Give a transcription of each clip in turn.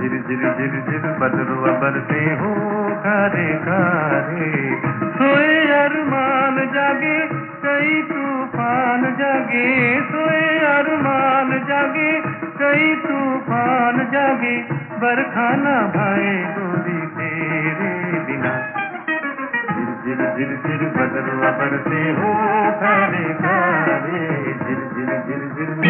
झिर झिर झिर बदरुआ बरसे हो कारे कारे जागे, सोए अरमान जागे, कई तूफ़ान जागे, बरखाना भाए गोरी तेरे बिना। झिर जिर झिर बदरुआ बरसे हो कारे कारे, जिर जिर जिर झिर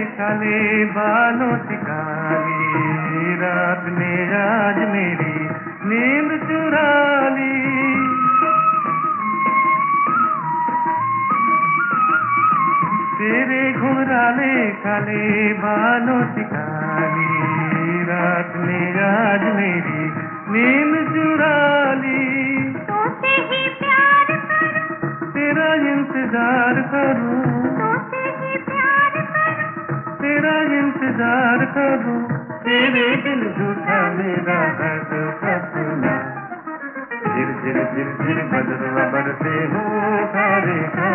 काले बालों से काली रात ने आज मेरी नींद चुरा ली। तेरे घुमराले काले बालों से काली रात ने आज मेरी नींद चुरा ली। ही प्यार करूँ। तेरा इंतज़ार करूँ। इंतज़ार करूँ, तेरे दिल झूठा मेरा है झूठा सुना झिर झिर झिर झिर बदलवा बरसे हो सारे का